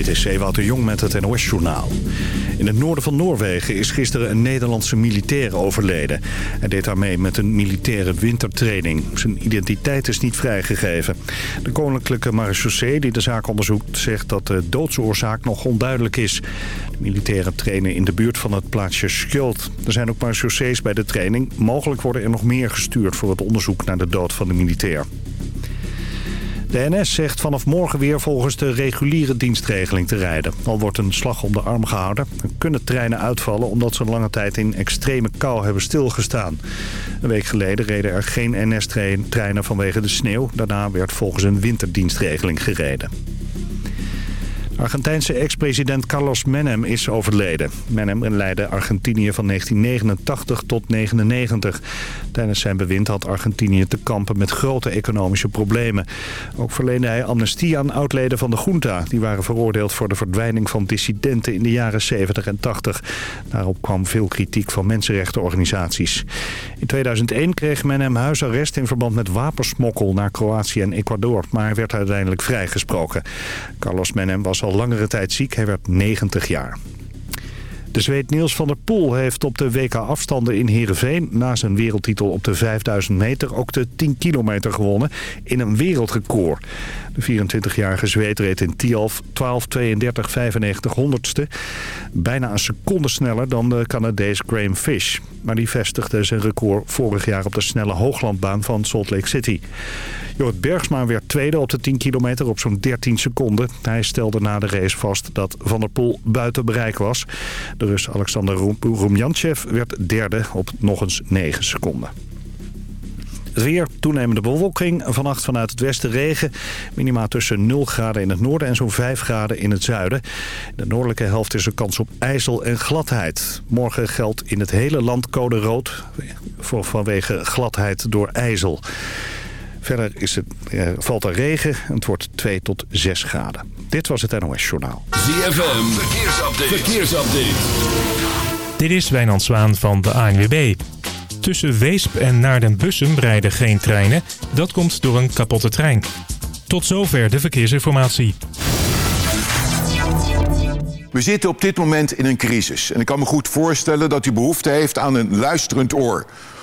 Dit is Ewout de Jong met het NOS-journaal. In het noorden van Noorwegen is gisteren een Nederlandse militair overleden. Hij deed daarmee met een militaire wintertraining. Zijn identiteit is niet vrijgegeven. De koninklijke marechaussee die de zaak onderzoekt... zegt dat de doodsoorzaak nog onduidelijk is. De militairen trainen in de buurt van het plaatsje Skjold. Er zijn ook marechaussees bij de training. Mogelijk worden er nog meer gestuurd voor het onderzoek naar de dood van de militair. De NS zegt vanaf morgen weer volgens de reguliere dienstregeling te rijden. Al wordt een slag om de arm gehouden. Dan kunnen treinen uitvallen omdat ze lange tijd in extreme kou hebben stilgestaan. Een week geleden reden er geen NS-treinen vanwege de sneeuw. Daarna werd volgens een winterdienstregeling gereden. Argentijnse ex-president Carlos Menem is overleden. Menem leidde Argentinië van 1989 tot 1999. Tijdens zijn bewind had Argentinië te kampen met grote economische problemen. Ook verleende hij amnestie aan oudleden van de junta. Die waren veroordeeld voor de verdwijning van dissidenten in de jaren 70 en 80. Daarop kwam veel kritiek van mensenrechtenorganisaties. In 2001 kreeg Menem huisarrest in verband met wapensmokkel naar Kroatië en Ecuador. Maar werd uiteindelijk vrijgesproken. Carlos Menem was al langere tijd ziek. Hij werd 90 jaar. De Zweed Niels van der Poel heeft op de WK-afstanden in Heerenveen... na zijn wereldtitel op de 5000 meter ook de 10 kilometer gewonnen in een wereldrecord. De 24-jarige Zweed reed in Tialf 12.32.95 honderdste. Bijna een seconde sneller dan de Canadees Graham Fish. Maar die vestigde zijn record vorig jaar op de snelle hooglandbaan van Salt Lake City. Jorrit Bergsma werd tweede op de 10 kilometer op zo'n 13 seconden. Hij stelde na de race vast dat Van der Poel buiten bereik was. De Rus Alexander Rumjantsev werd derde op nog eens 9 seconden. Het weer, toenemende bewolking. Vannacht vanuit het westen regen. Minima tussen 0 graden in het noorden en zo'n 5 graden in het zuiden. De noordelijke helft is er kans op ijzel en gladheid. Morgen geldt in het hele land code rood voor vanwege gladheid door ijzel. Verder is het, eh, valt er regen en het wordt 2 tot 6 graden. Dit was het NOS Journaal. ZFM, verkeersupdate. verkeersupdate. Dit is Wijnand Zwaan van de ANWB. Tussen Weesp en Naarden-Bussum rijden geen treinen. Dat komt door een kapotte trein. Tot zover de verkeersinformatie. We zitten op dit moment in een crisis. En ik kan me goed voorstellen dat u behoefte heeft aan een luisterend oor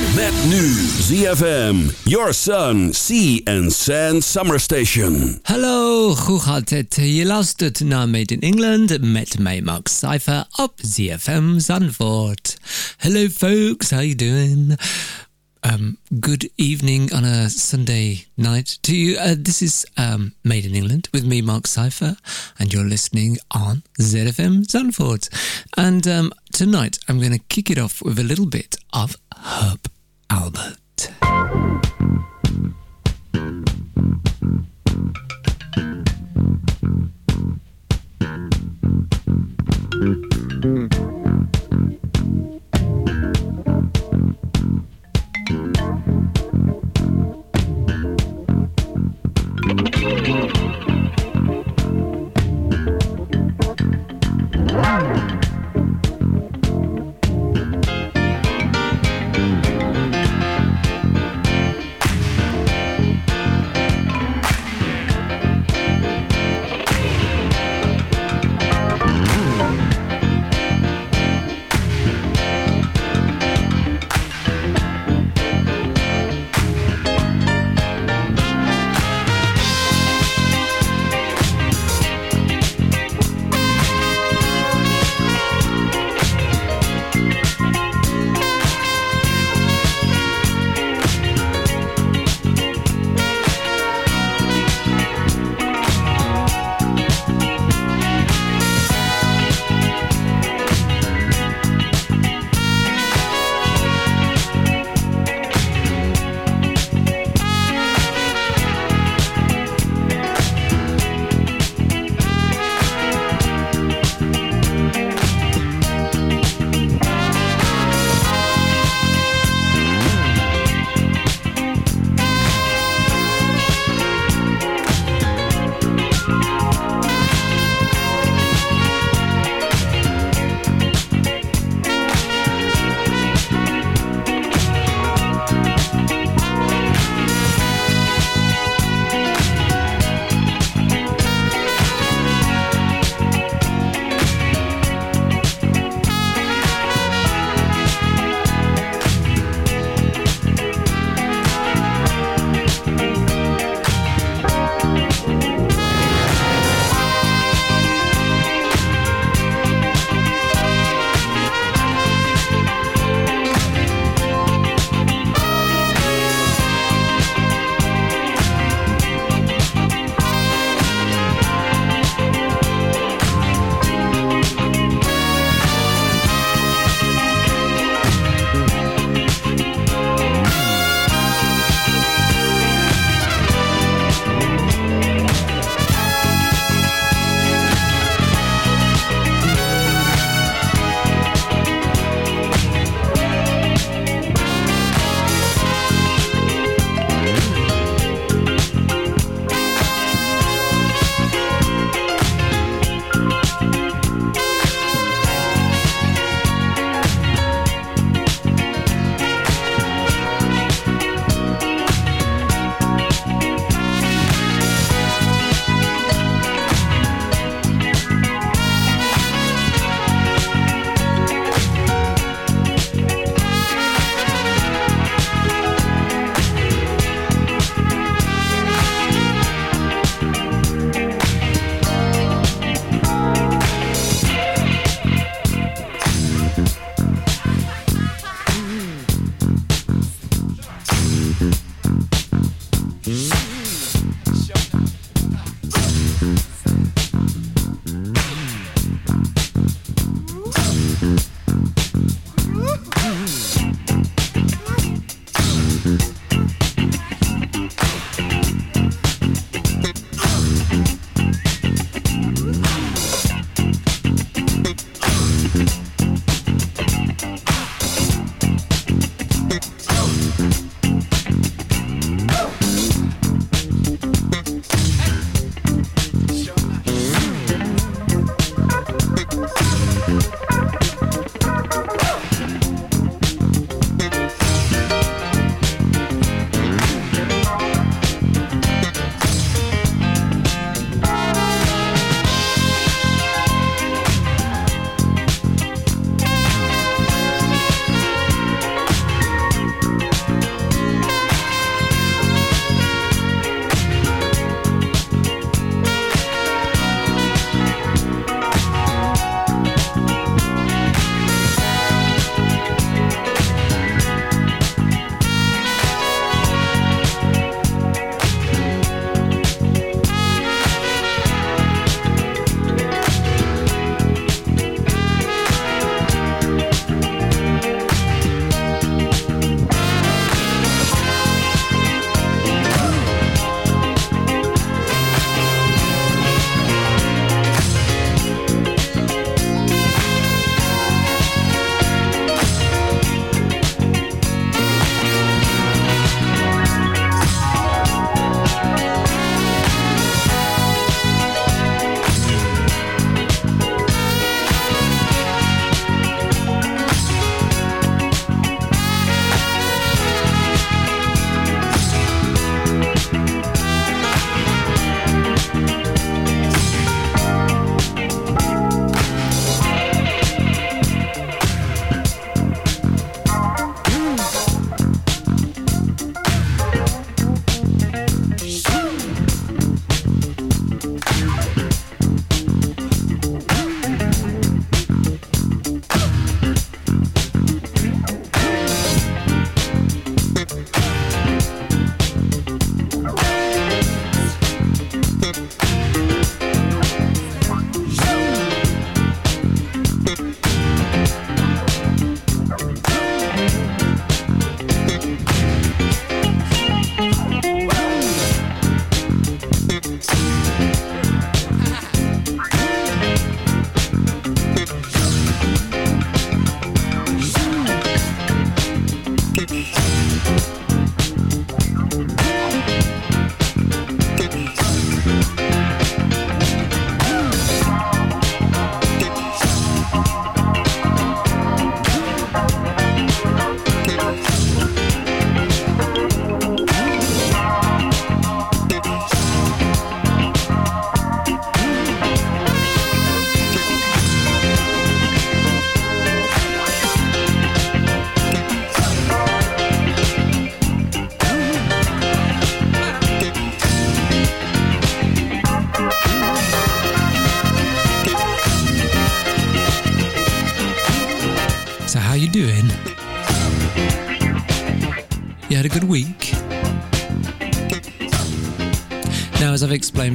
Met nu ZFM, Your Sun, Sea and Sand Summer Station. Hallo, hoe gaat het? Je luistert naar Made in England met mij Mark Cypher op ZFM Zandvoort. Hello folks, how you doing? Um, good evening on a Sunday night to you. Uh, this is um, Made in England with me, Mark Cypher, and you're listening on ZFM Zandvoort. And um, tonight I'm going to kick it off with a little bit of Herb Alpert. Hmm.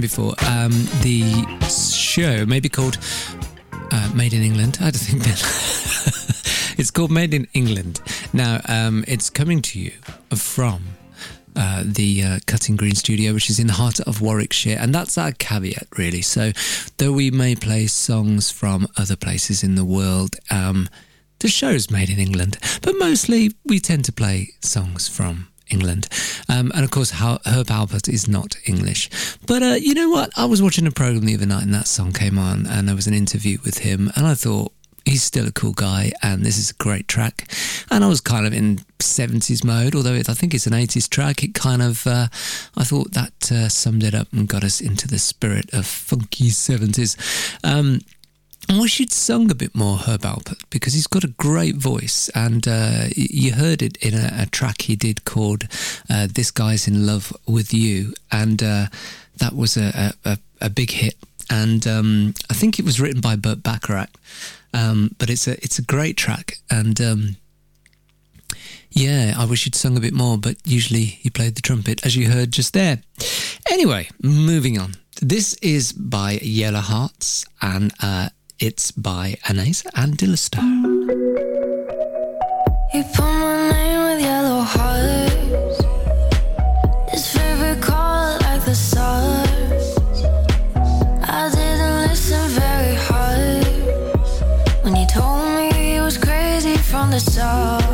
Before, um, the show may be called uh, Made in England. I don't think that. it's called Made in England. Now, um, it's coming to you from uh, the uh, Cutting Green Studio, which is in the heart of Warwickshire, and that's our caveat, really. So, though we may play songs from other places in the world, um, the show's made in England, but mostly we tend to play songs from England. Um, and of course, Herb Alpert is not English. But uh, you know what? I was watching a program the other night and that song came on, and there was an interview with him, and I thought, he's still a cool guy, and this is a great track. And I was kind of in 70s mode, although it, I think it's an 80s track. It kind of, uh, I thought that uh, summed it up and got us into the spirit of funky 70s. Um, I wish he'd sung a bit more Herb Alpert because he's got a great voice, and uh, you heard it in a, a track he did called uh, "This Guy's in Love with You," and uh, that was a, a, a, a big hit. And um, I think it was written by Burt Bacharach, um, but it's a it's a great track. And um, yeah, I wish he'd sung a bit more, but usually he played the trumpet, as you heard just there. Anyway, moving on. This is by Yellow Hearts, and uh, it's by Anais and Dillister. You put my name with yellow hearts. Favorite like the stars. I didn't listen very hard when he told me was crazy from the start.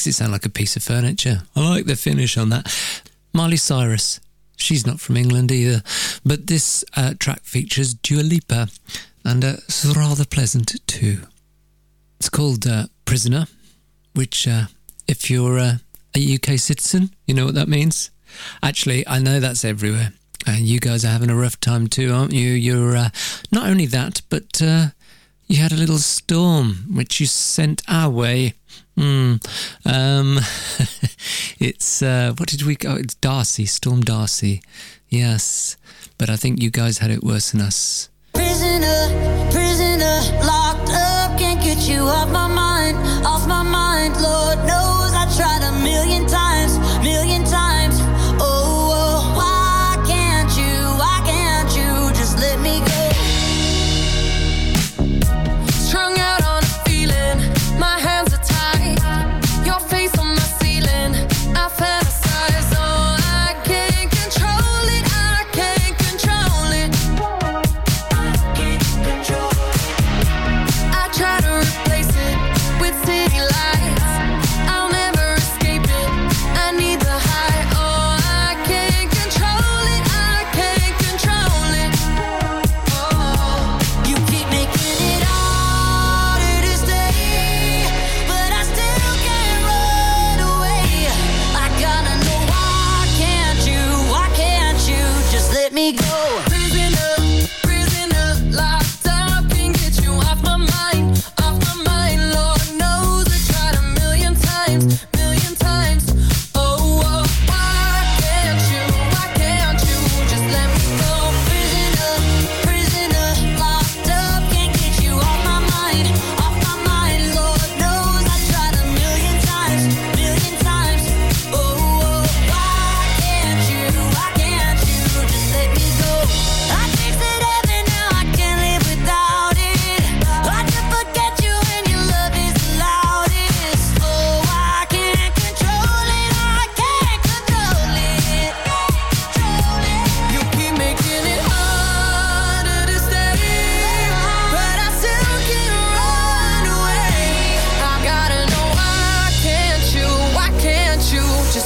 Makes it sound like a piece of furniture. I like the finish on that. Miley Cyrus. She's not from England either. But this uh, track features Dua Lipa, and uh, it's rather pleasant too. It's called uh, Prisoner, which, uh, if you're uh, a UK citizen, you know what that means. Actually, I know that's everywhere. And you guys are having a rough time too, aren't you? You're uh, not only that, but uh, you had a little storm which you sent our way. Hmm. um, it's uh, what did we go? Oh, it's Darcy, Storm Darcy. Yes, but I think you guys had it worse than us. Prisoner, prisoner, locked up, can't get you off my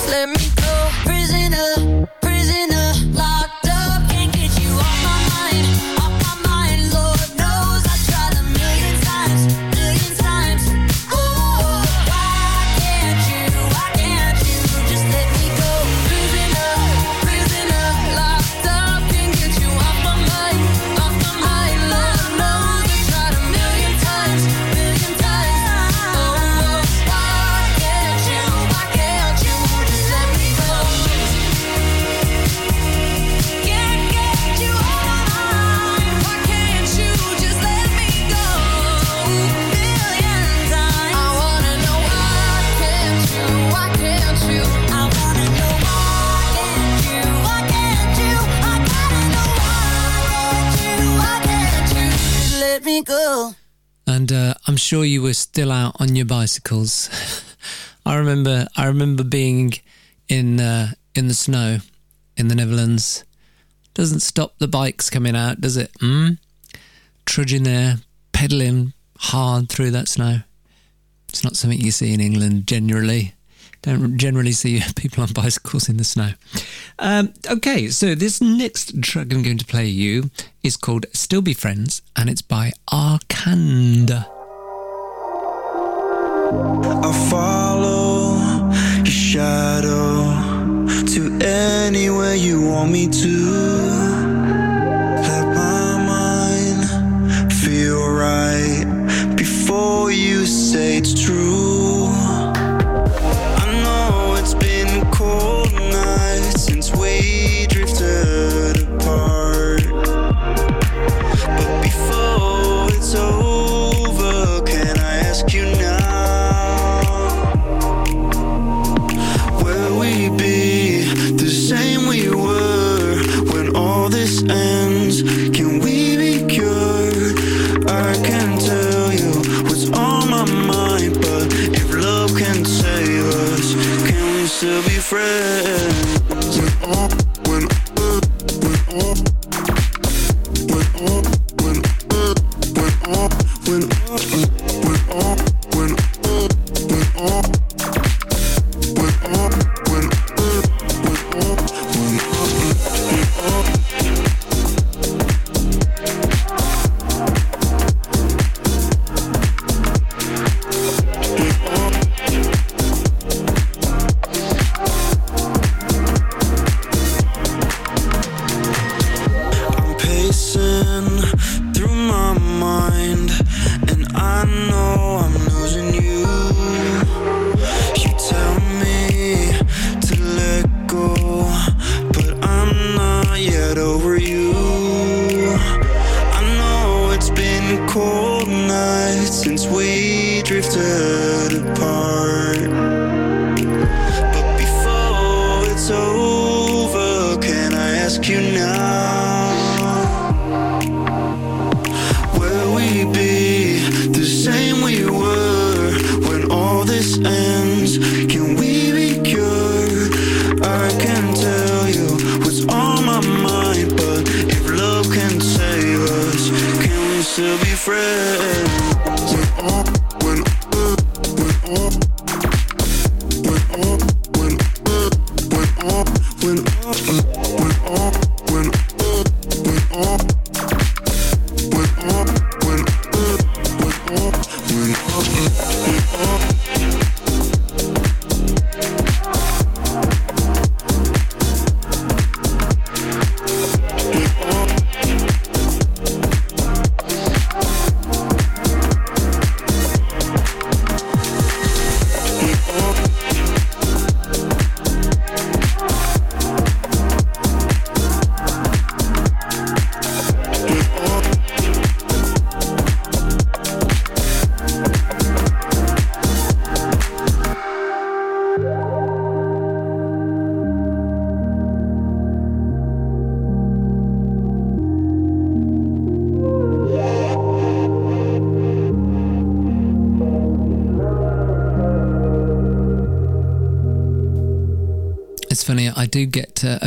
let me sure you were still out on your bicycles. I remember, I remember being in uh, in the snow in the Netherlands. Doesn't stop the bikes coming out, does it? Mm? Trudging there, pedaling hard through that snow. It's not something you see in England generally. Don't generally see people on bicycles in the snow. Um, okay, so this next track I'm going to play you is called Still Be Friends and it's by Arkanda. I follow your shadow to anywhere you want me to. Let my mind feel right before you say it's true.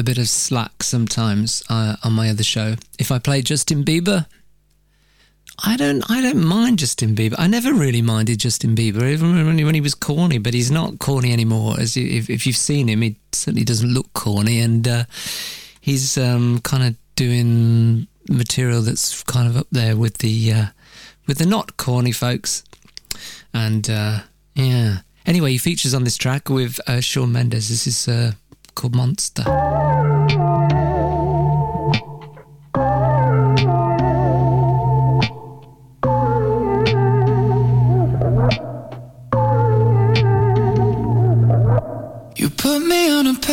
Bit of slack sometimes uh, on my other show. If I play Justin Bieber, I don't, I don't mind Justin Bieber. I never really minded Justin Bieber, even when he, when he was corny. But he's not corny anymore. As you, if, if you've seen him, he certainly doesn't look corny, and uh, he's um, kind of doing material that's kind of up there with the uh, with the not corny folks. And uh, yeah. Anyway, he features on this track with uh, Shawn Mendes. This is uh, called Monster.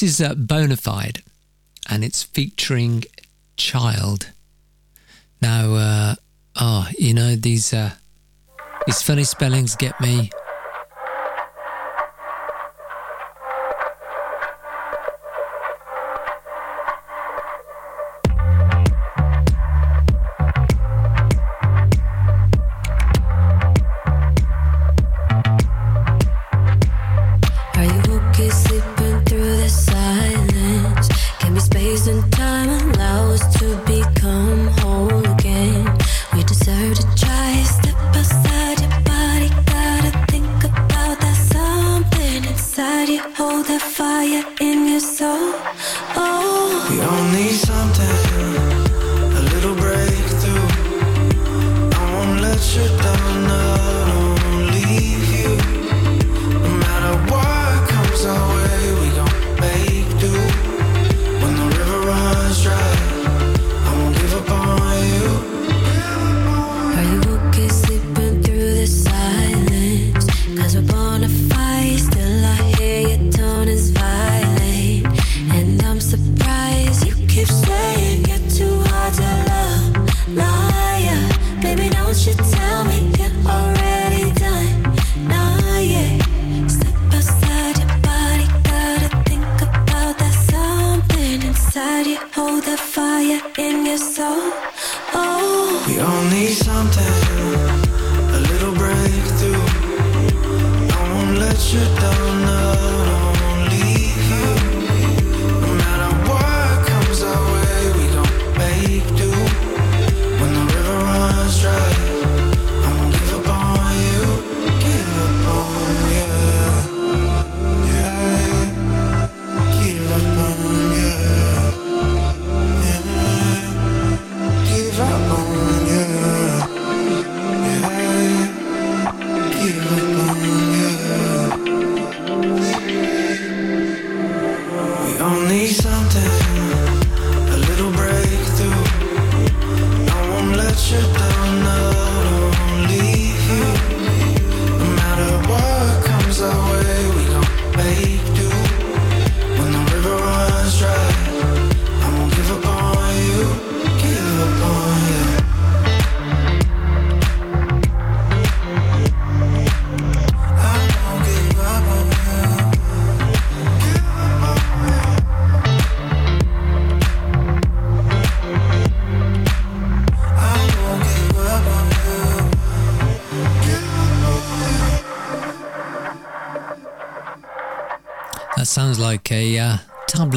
This is uh, Bonafide, and it's featuring Child. Now, uh, oh, you know these uh, these funny spellings get me.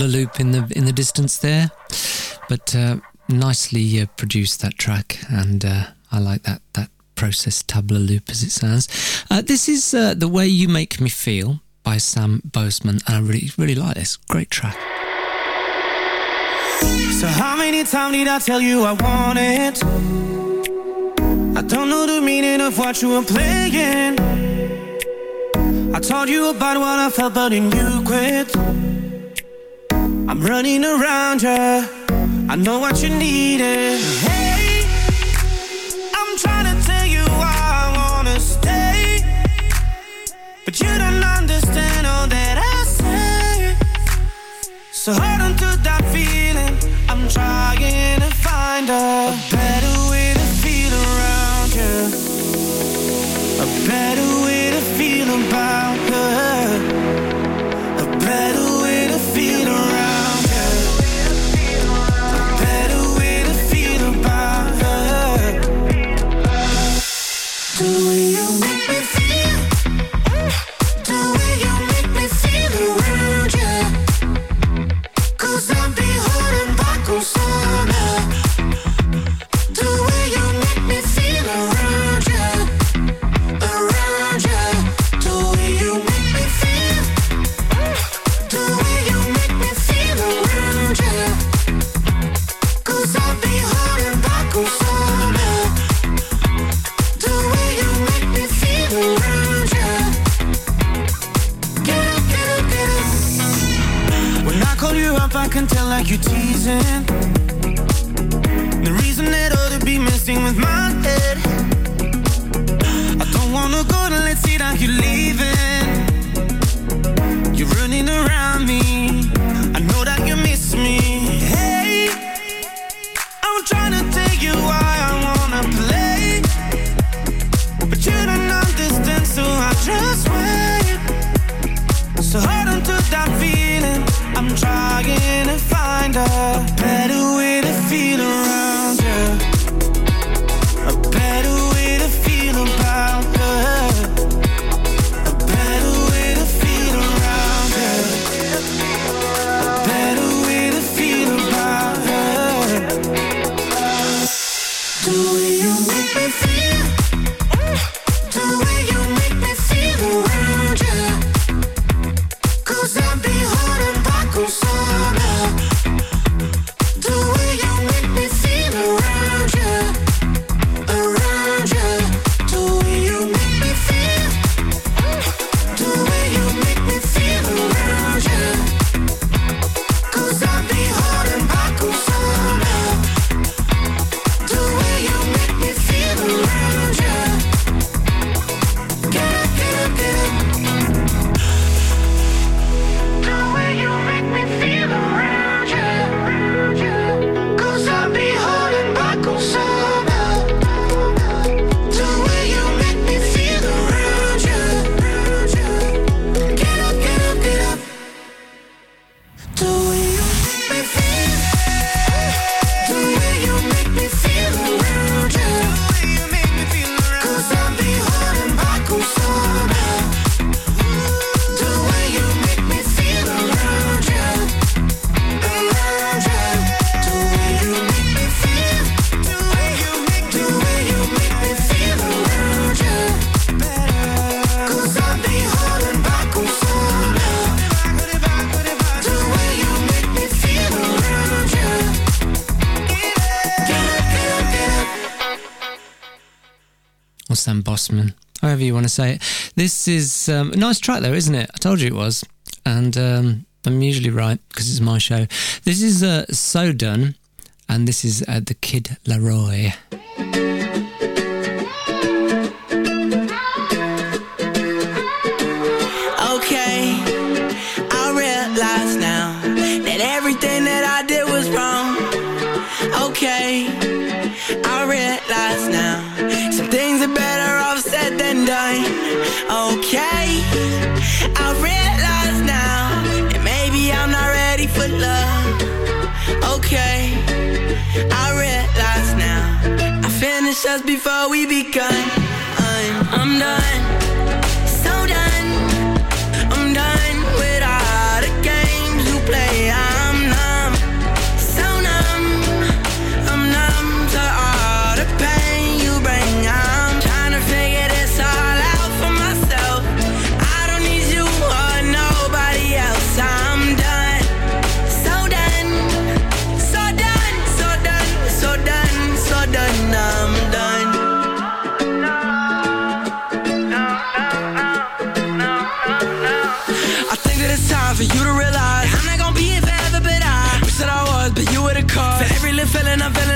smaller loop in the in the distance there, but uh, nicely uh, produced that track, and uh, I like that that process tabla loop as it sounds. Uh, this is uh, the way you make me feel by Sam Bozeman, and I really really like this great track. So how many times did I tell you I want it? I don't know the meaning of what you were playing. I told you about what I felt, but then you quit. I'm running around you. I know what you needed. Hey, I'm trying to tell you why I wanna stay, but you don't understand all that I say. So hold on to that feeling. I'm trying to find a, a better. like you're teasing. The reason that ought to be messing with my head. I don't wanna go to let's see that you're leaving. Bossman, however you want to say it. This is um, a nice track, though, isn't it? I told you it was, and um, I'm usually right because it's my show. This is uh, So Done, and this is uh, the Kid Laroi. Just before we begun. I'm, not ready for love. Okay, I realize now. I finished us before we begun. I'm done,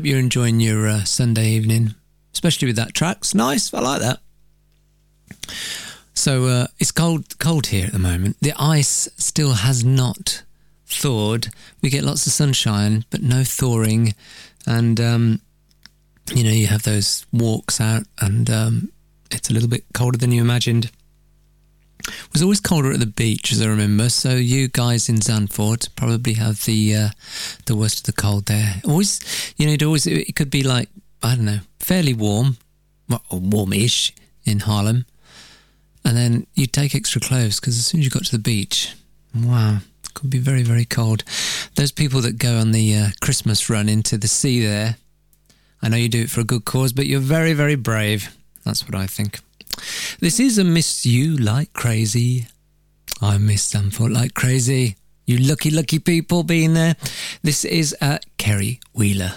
hope you're enjoying your uh, Sunday evening, especially with that track. It's nice. I like that. So uh, it's cold, cold here at the moment. The ice still has not thawed. We get lots of sunshine, but no thawing, and um, you know you have those walks out, and um, it's a little bit colder than you imagined. It was always colder at the beach, as I remember. So you guys in Zandvoort probably have the uh, the worst of the cold there. Always, you know, it always it could be like I don't know, fairly warm, well, warmish in Haarlem, and then you take extra clothes because as soon as you got to the beach, wow, it could be very very cold. Those people that go on the uh, Christmas run into the sea there, I know you do it for a good cause, but you're very very brave. That's what I think. This is a Miss You Like Crazy. I miss Zandvoort like crazy. You lucky, lucky people being there. This is uh, Kerry Wheeler.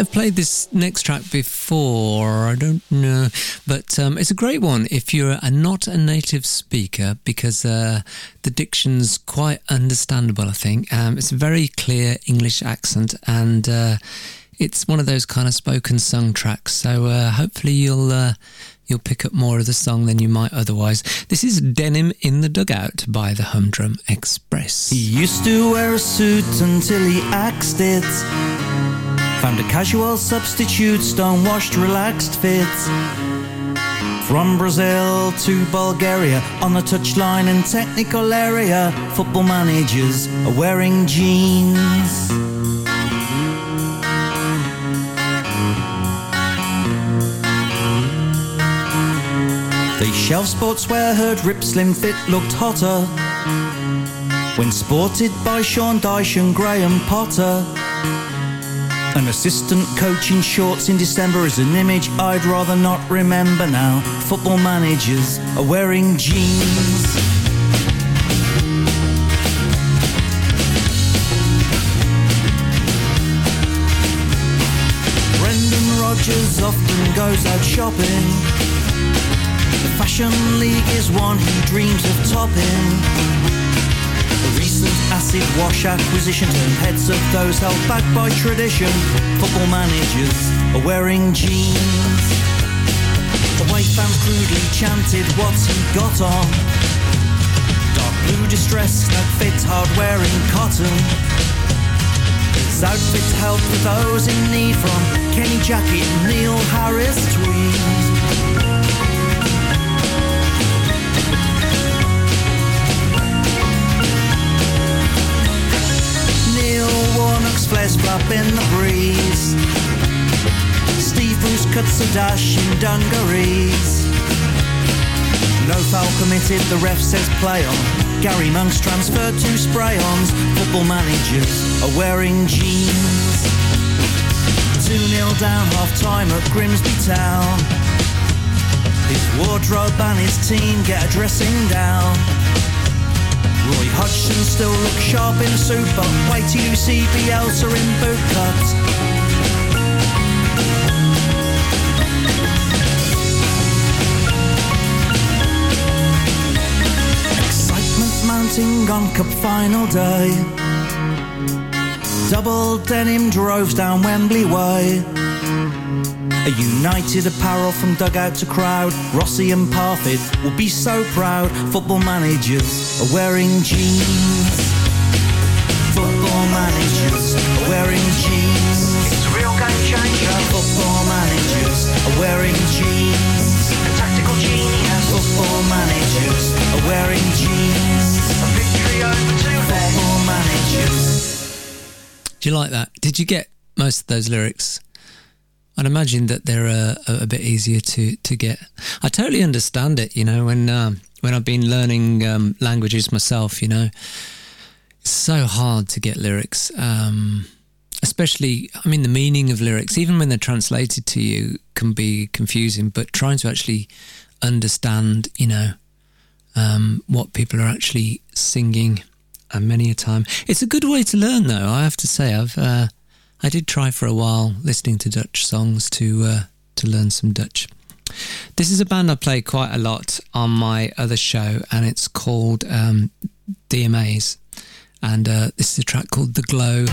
Have played this next track before. I don't know. But um, it's a great one if you're a, not a native speaker because uh, the diction's quite understandable, I think. Um, it's a very clear English accent and uh, it's one of those kind of spoken sung tracks. So uh, hopefully you'll. Uh, You'll pick up more of the song than you might otherwise. This is Denim in the Dugout by the Humdrum Express. He used to wear a suit until he axed it. Found a casual substitute, stone-washed, relaxed fit. From Brazil to Bulgaria, on the touchline and technical area, football managers are wearing jeans. They shelf sportswear, heard Rip Slim Fit looked hotter. When sported by Sean Dyche and Graham Potter. An assistant coach in shorts in December is an image I'd rather not remember now. Football managers are wearing jeans. Brendan Rodgers often goes out shopping. The Fashion League is one he dreams of topping. Recent acid wash acquisition heads of those held back by tradition. Football managers are wearing jeans. The way fans crudely chanted, What's he got on? Dark blue distress, snug fit, hard wearing cotton. His outfit helped with those in need from Kenny Jackett, Neil Harris tweed. Warnock's flesh flap in the breeze. Steve Bruce cuts a dash in dungarees. No foul committed, the ref says play on. Gary Monk's transferred to spray-ons. Football managers are wearing jeans. 2-0 down half-time at Grimsby Town. His wardrobe and his team get a dressing down. Roy Hodgson still looks sharp in a suit, but you see Bielsa in boot cuts. Excitement mounting on Cup final day. Double denim droves down Wembley Way. A united apparel from dugout to crowd. Rossi and Parfitt will be so proud. Football managers are wearing jeans. Football managers are wearing jeans. It's a real game changer. Football managers are wearing jeans. A tactical genius. Football managers are wearing jeans. A victory over two Football managers. Do you like that? Did you get most of those lyrics? I'd imagine that they're a, a, a bit easier to, to get. I totally understand it. You know, when um, when I've been learning um, languages myself, you know, it's so hard to get lyrics. Um, especially, I mean, the meaning of lyrics, even when they're translated to you, can be confusing. But trying to actually understand, you know, um, what people are actually singing, and many a time, it's a good way to learn. Though I have to say, I've uh, I did try for a while listening to Dutch songs to uh, to learn some Dutch. This is a band I play quite a lot on my other show, and it's called um, DMAs. And uh, this is a track called The Glow.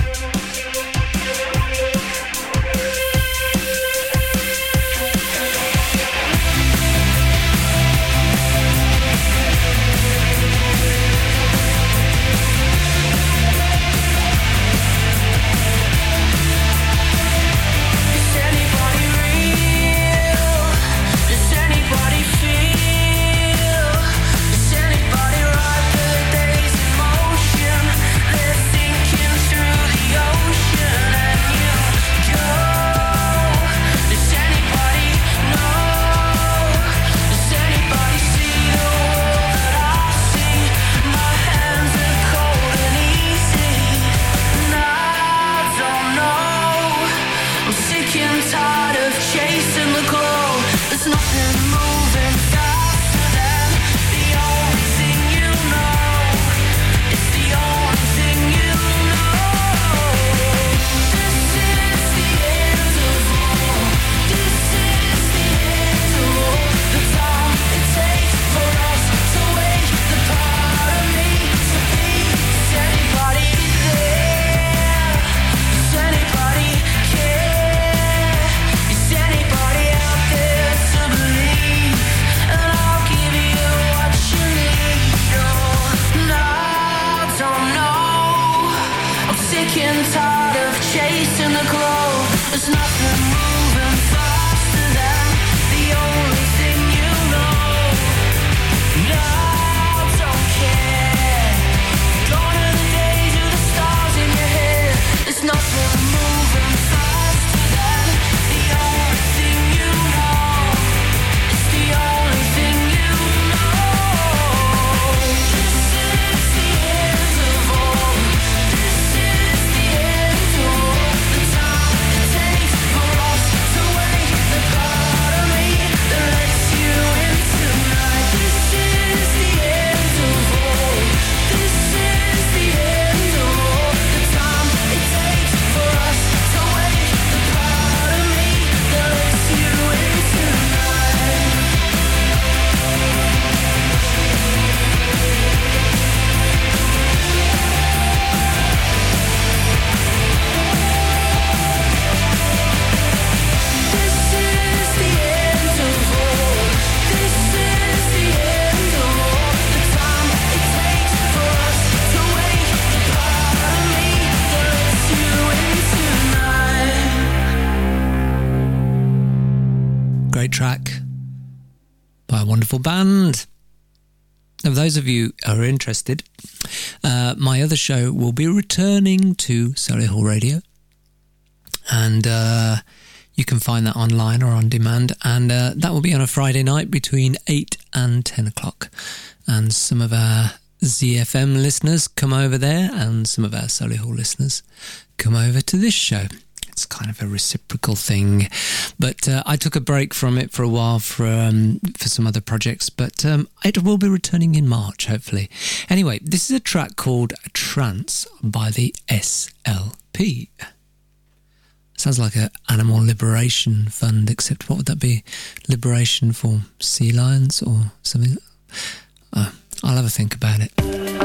Those of you are interested, uh, my other show will be returning to Solihull Radio. And uh, you can find that online or on demand. And uh, that will be on a Friday night between 8 and 10 o'clock. And some of our ZFM listeners come over there, and some of our Solihull listeners come over to this show. It's kind of a reciprocal thing, but uh, I took a break from it for a while for um, for some other projects. But um, it will be returning in March, hopefully. Anyway, this is a track called "Trance" by the SLP. Sounds like an animal liberation fund, except what would that be? Liberation for sea lions or something? Uh, I'll have a think about it.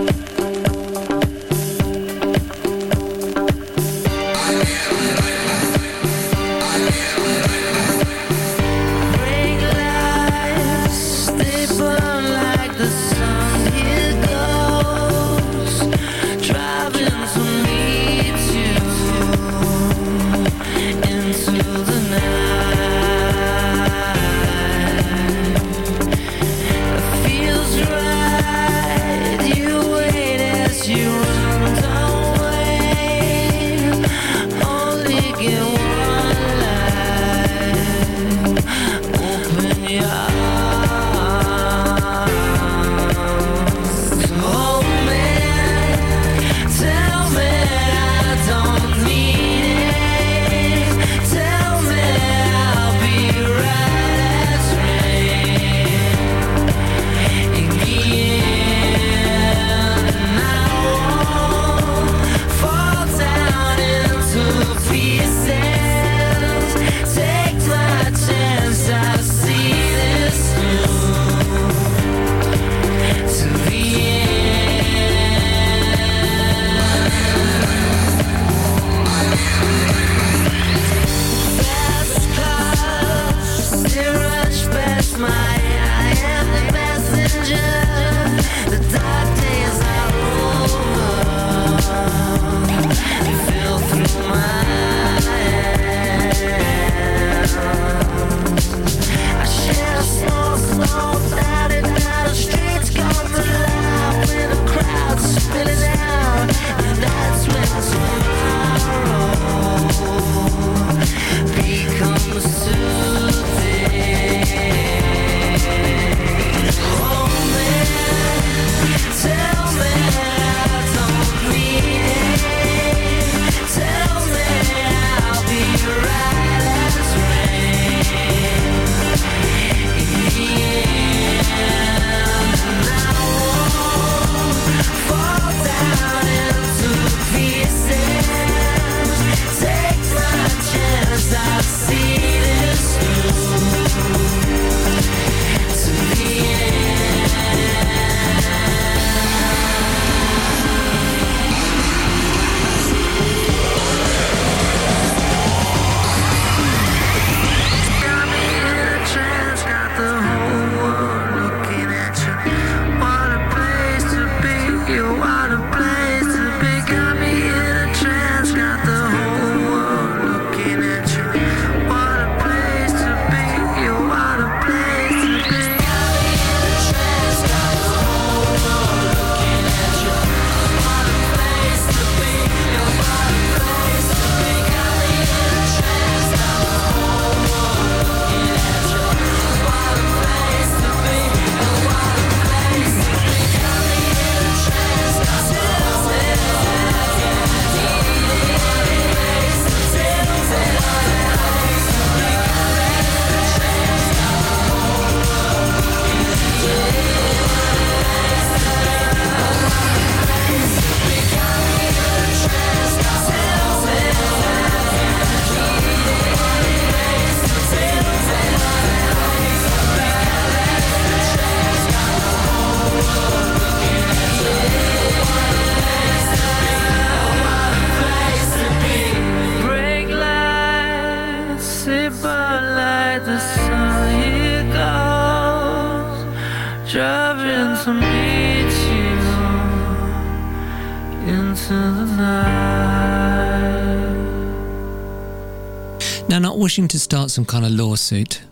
Now, not wishing to start some kind of lawsuit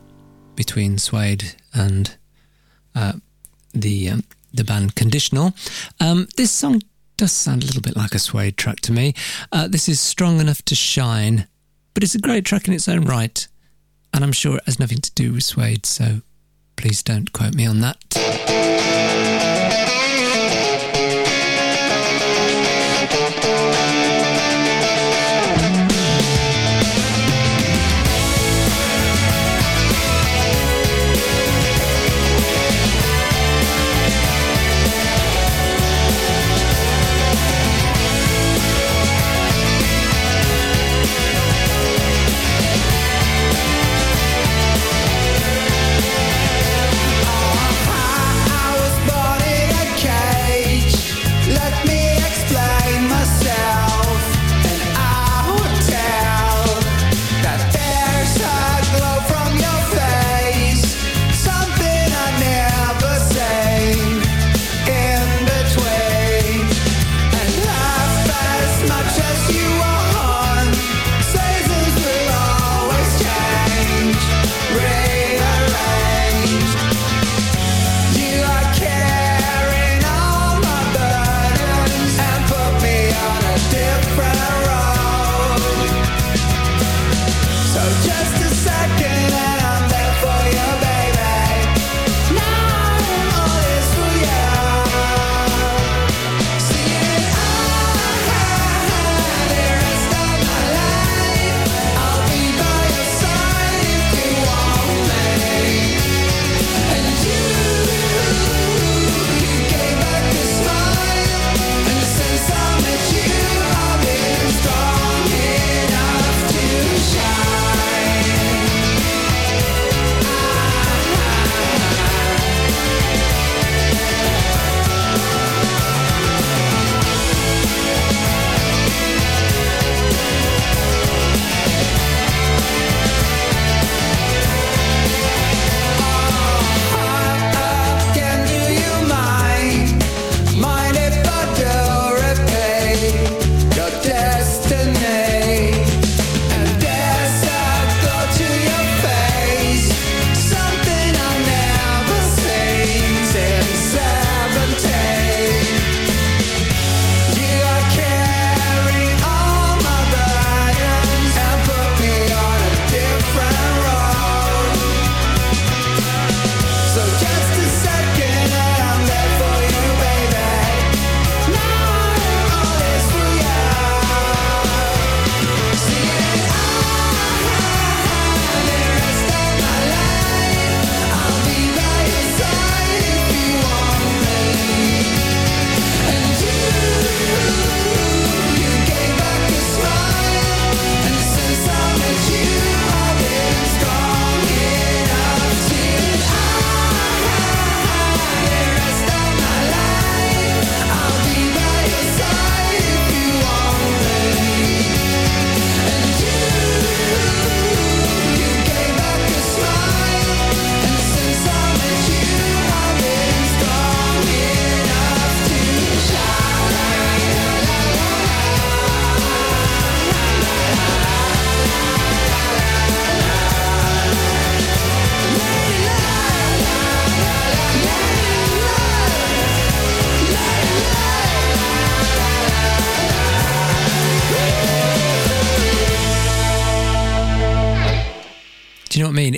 between Suede and uh, the um, the band Conditional, um, this song does sound a little bit like a Suede track to me. Uh, this is strong enough to shine, but it's a great track in its own right, and I'm sure it has nothing to do with Suede. So please don't quote me on that.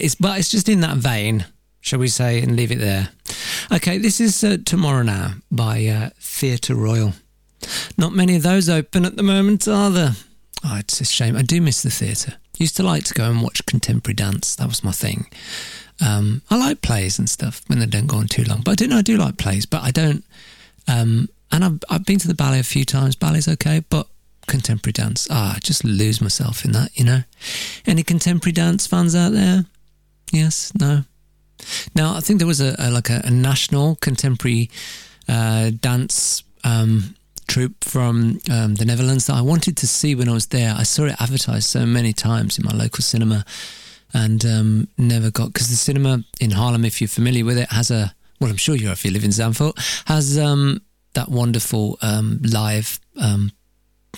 It's but it's just in that vein, shall we say, and leave it there. Okay, this is uh, Tomorrow Now by uh, Theatre Royal. Not many of those open at the moment, are there? Oh, it's a shame. I do miss the theatre. Used to like to go and watch contemporary dance. That was my thing. Um, I like plays and stuff when they don't go on too long. But I do I do like plays, but I don't. Um, and I've I've been to the ballet a few times. Ballet's okay, but contemporary dance, ah, I just lose myself in that. You know, any contemporary dance fans out there? Yes, no. Now I think there was a, a like a, a national contemporary uh, dance um, troupe from um, the Netherlands that I wanted to see when I was there. I saw it advertised so many times in my local cinema. and um, never got because the cinema in Haarlem, if you're familiar with it, has a well, I'm sure you are if you live in Zandvoort, has um, that wonderful um, live um,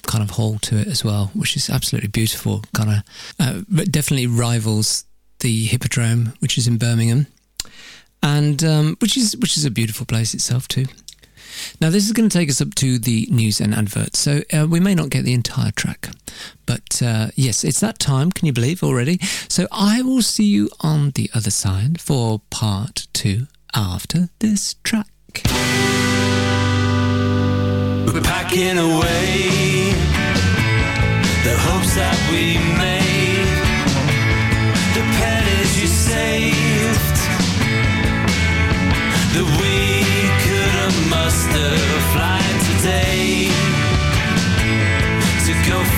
kind of hall to it as well, which is absolutely beautiful. Kind of, uh, but definitely rivals the Hippodrome, which is in Birmingham, and um, which is which is a beautiful place itself too. Now, this is going to take us up to the news and adverts, so uh, we may not get the entire track. But uh, yes, it's that time, can you believe already? So I will see you on the other side for part two after this track. We're packing away the hopes that we made,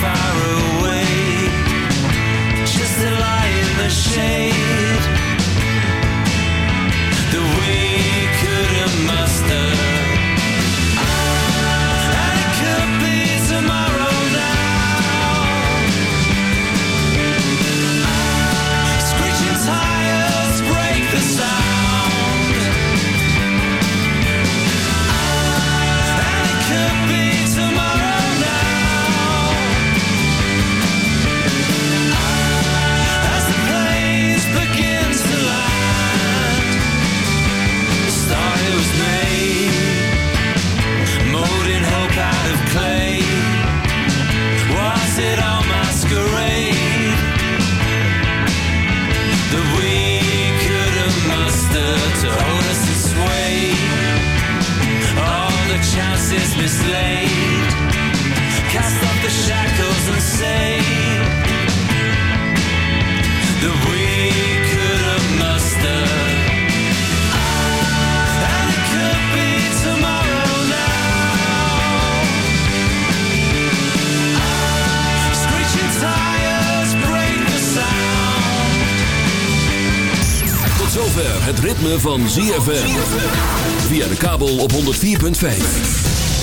far away, just to lie in the shade, chances mislaid. Cast off the shackles and say that we could have mustered. Zover het ritme van ZFM. Via de kabel op 104.5.